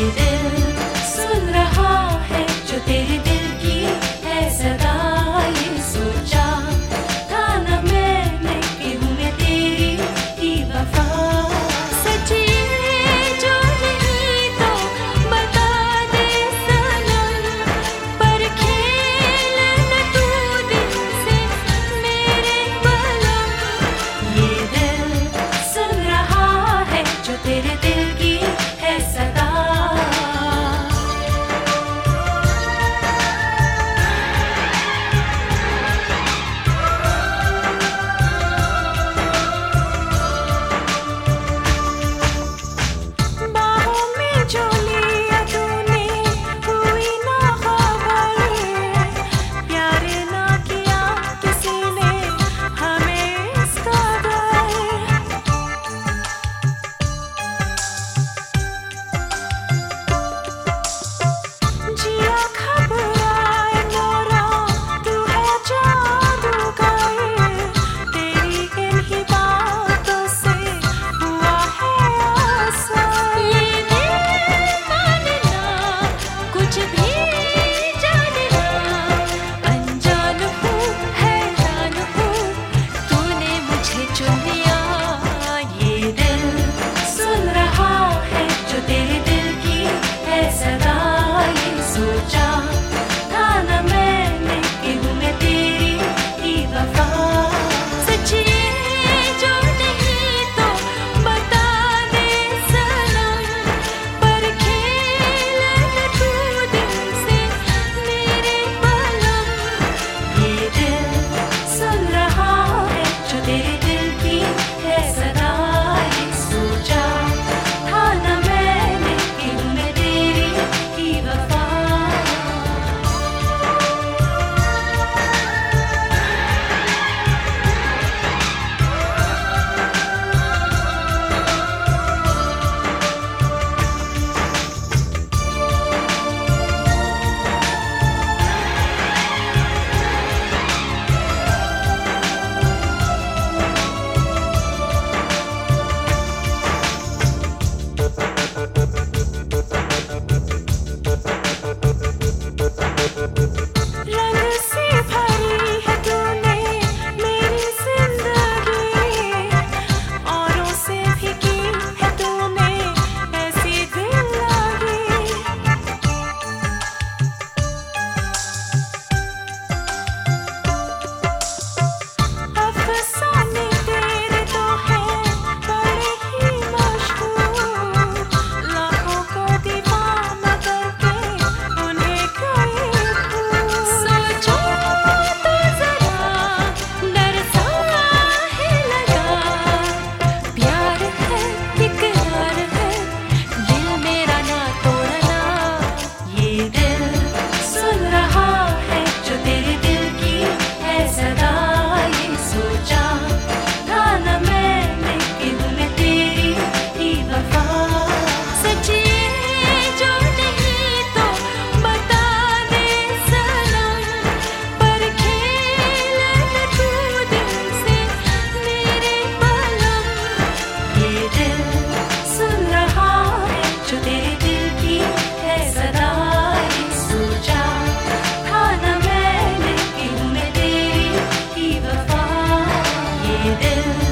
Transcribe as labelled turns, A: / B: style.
A: Is in in.